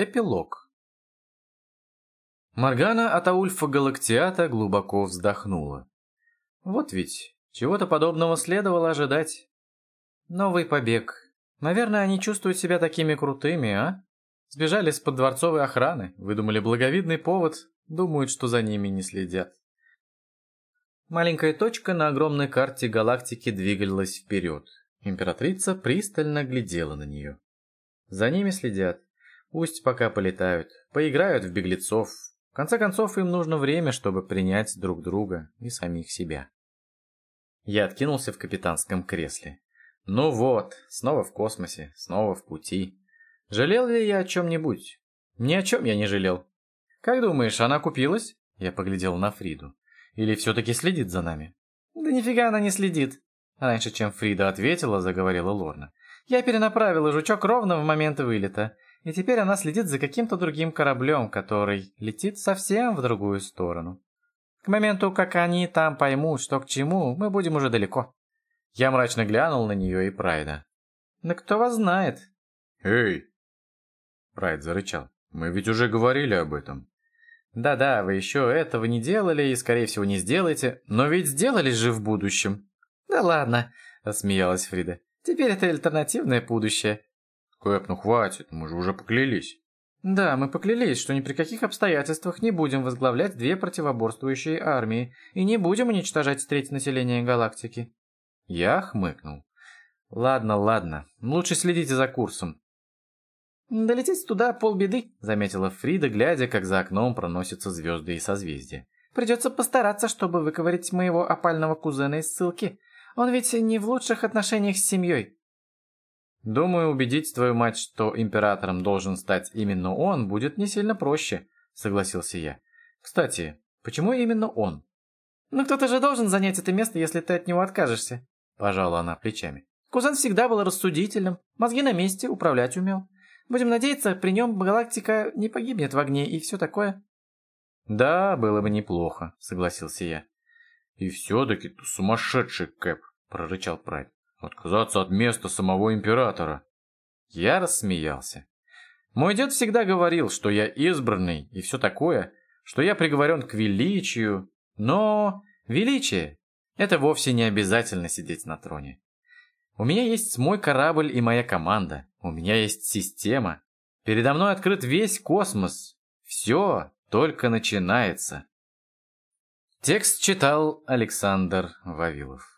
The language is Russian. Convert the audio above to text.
Эпилог. Моргана от Аульфа Галактиата глубоко вздохнула. Вот ведь, чего-то подобного следовало ожидать. Новый побег. Наверное, они чувствуют себя такими крутыми, а? Сбежали с поддворцовой охраны, выдумали благовидный повод, думают, что за ними не следят. Маленькая точка на огромной карте галактики двигалась вперед. Императрица пристально глядела на нее. За ними следят. Пусть пока полетают, поиграют в беглецов. В конце концов, им нужно время, чтобы принять друг друга и самих себя. Я откинулся в капитанском кресле. Ну вот, снова в космосе, снова в пути. Жалел ли я о чем-нибудь? Ни о чем я не жалел. Как думаешь, она купилась? Я поглядел на Фриду. Или все-таки следит за нами? Да нифига она не следит. Раньше, чем Фрида ответила, заговорила Лорна. Я перенаправила жучок ровно в момент вылета и теперь она следит за каким-то другим кораблем, который летит совсем в другую сторону. К моменту, как они там поймут, что к чему, мы будем уже далеко. Я мрачно глянул на нее и Прайда. «Да кто вас знает?» «Эй!» Прайд зарычал. «Мы ведь уже говорили об этом». «Да-да, вы еще этого не делали и, скорее всего, не сделаете, но ведь сделали же в будущем». «Да ладно», — рассмеялась Фрида. «Теперь это альтернативное будущее. Кэп, ну хватит, мы же уже поклялись. Да, мы поклялись, что ни при каких обстоятельствах не будем возглавлять две противоборствующие армии и не будем уничтожать треть населения галактики. Я хмыкнул. Ладно, ладно, лучше следите за курсом. «Долететь туда полбеды», — заметила Фрида, глядя, как за окном проносятся звезды и созвездия. «Придется постараться, чтобы выковырять моего опального кузена из ссылки. Он ведь не в лучших отношениях с семьей. «Думаю, убедить твою мать, что императором должен стать именно он, будет не сильно проще», — согласился я. «Кстати, почему именно он?» «Ну кто-то же должен занять это место, если ты от него откажешься», — пожала она плечами. «Кузен всегда был рассудительным, мозги на месте, управлять умел. Будем надеяться, при нем галактика не погибнет в огне и все такое». «Да, было бы неплохо», — согласился я. «И все-таки ты сумасшедший, Кэп», — прорычал Прайд. Отказаться от места самого императора. Я рассмеялся. Мой дед всегда говорил, что я избранный и все такое, что я приговорен к величию, но величие — это вовсе не обязательно сидеть на троне. У меня есть мой корабль и моя команда, у меня есть система. Передо мной открыт весь космос. Все только начинается. Текст читал Александр Вавилов.